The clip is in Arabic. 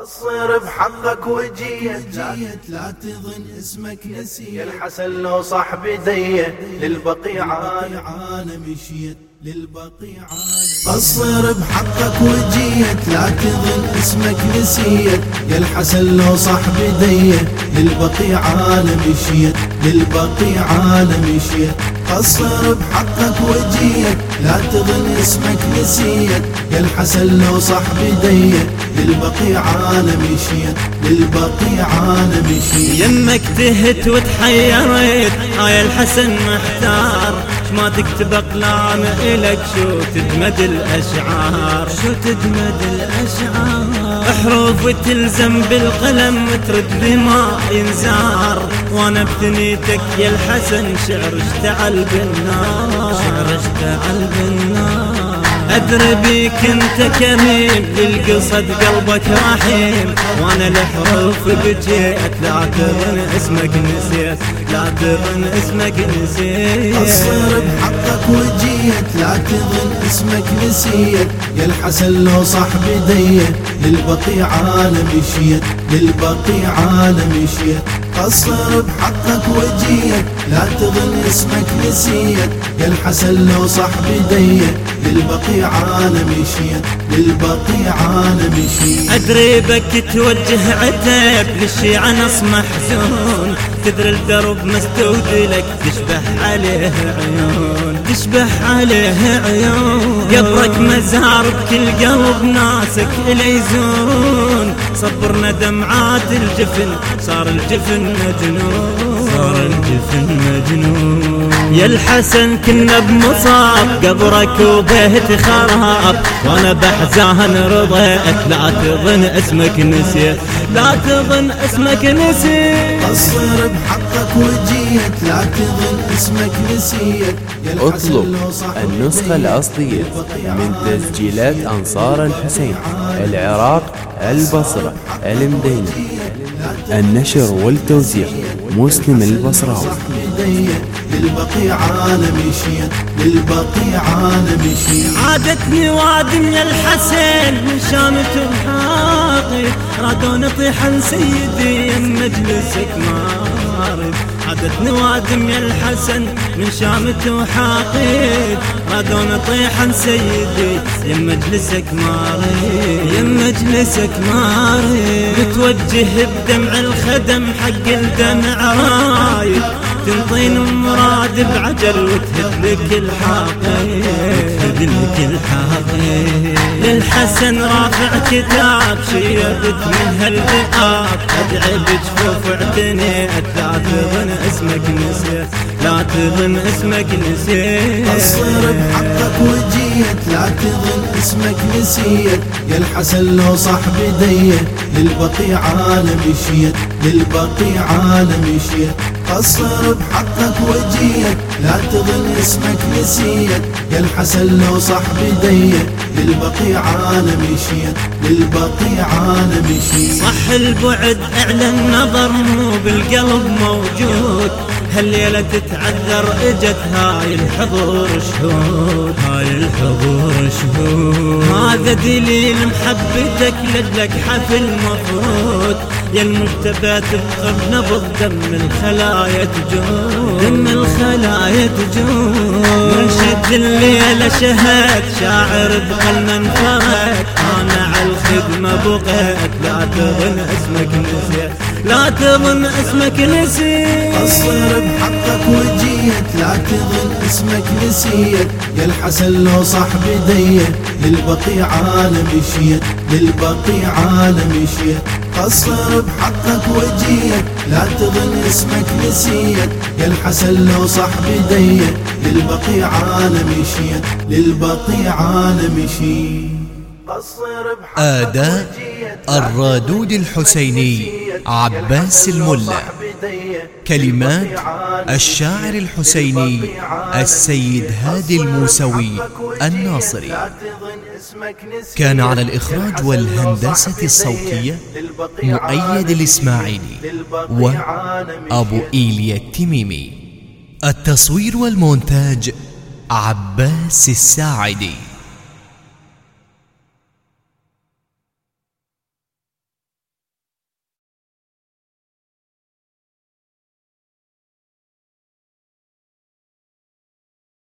قصر بحقك وجيت. لا تظن اسمك نسيت. الحسن لو صاحب دية للبقيع عالم. مشيت. للبقيع قصر بحقك وجيت لا تظن اسمك نسيت. يا الحسن لو صاحب دية للبقيع عالم مشيت. للبقيع عالم مشيت. قصر بحقك وجيت لا تظن اسمك نسيت يا الحسن لو صاحب ديت للبقيع عالم يشيت للبقيع عالم يشيت يمك تهت وتحيرت هاي الحسن محتار. ما تكتب اقلام إلك شو تدمد الأشعار. شو تدمد الأشعار؟ حروف وتلزم بالقلم ترد بما ينزار. وأنا بثنيتك يا الحسن شعر اشتعل بالنار شعر اشتعل بالنار أدري بيك أنت كريم للقصد قلبك رحيم. وأنا الحروف بجيت لا تظن اسمك نسيت لا تظن اسمك نسيت. قصر بحقك وجيت لا تظن اسمك نسيت. يا الحسن لو صاحب ديت للبقيع عالم يشيت للبقيع عالم يشيت. قصر بحقك وجيت لا تظن اسمك نسيت يا الحسن لو صاحب ديت للبقيع عالم يشيت للبقيع عالم يشيت أدري بك توجه عتب للشيعة نص محزون. تدري الدرب مسدود لك تشبه عليه عيون. تشبه عليه عيون. قبرك مزار بكل قلب ناسك اللي يزورون صبرنا دمعات الجفن صار الجفن مجنون. صار الجفن مجنون. يا الحسن كنا بمصاب قبرك وبيت خراب. وأنا بحزان رضيت لا تظن اسمك نسيت. لا تظن اسمك نسيت. قصر بحقك وجيت لا تظن اسمك نسيت. اطلب النسخة الأصلية من تسجيلات أنصار الحسين العراق البصرة المدينة. النشر والتوزيع مسلم البصراوي. للبقيع عالم يشيد للبقيع عالم يشيد. عادتني وادم يا الحسين من شامة وحاقي رادوا نطيحا سيدي مجلسك مارد عادتني وادم يا الحسن من شامة وحاقيد رادوا نطيحا سيدي يا مجلسك مارد يا مجلسك مارد بتوجه بدمع الخدم حق الدمع رايد تنطين مراد بعجل وتهد لك الحاقين وتهد لك الحاقين للحسن رافع كتاب شيدت من هالذئاب ادعي بجفوف اعتنيت لا تظن اسمك نسيت. لا تظن اسمك نسيت. قصر بحقك وجيت لا تظن اسمك نسيت. يا الحسن لو صاحب ديت للبقيع عالم يشيت. للبقيع عالم يشيت. قصر بحقك وجيت لا تظن اسمك نسيت يا الحسن لو صاحب ديت للبقيع عالم يشيت للبقيع عالم يشيت صح البعد اعلن نظر مو بالقلب موجود. هالليلة تتعذر إجت هاي الحضور شهود. هاي الحضور شهود. هذا دليل محبتك لجلك حفل مفروض. يا المجتبى تبقى بنبض دم الخلايا تجود. دم الخلايا تجود. منشد الليلة شهد شاعر بقلب انفرد. بقيت لا تظن اسمك نسيت لا تظن اسمك نسيت قصر بحقك وجيت لا تظن اسمك نسيت يا الحسن لو صاحب ديت للبقيع عالم يشيت للبقيع عالم يشيت. قصر بحقك وجيت لا تظن اسمك نسيت يا الحسن لو صاحب ديت للبقيع عالم يشيت للبقيع عالم يشيت. أداء الرادود الحسيني عباس الملا. كلمات الشاعر الحسيني السيد هادي الموسوي الناصري. كان على الإخراج والهندسة الصوتية مؤيد الإسماعيلي وأبو إيليا التميمي. التصوير والمونتاج عباس الساعدي.